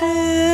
tư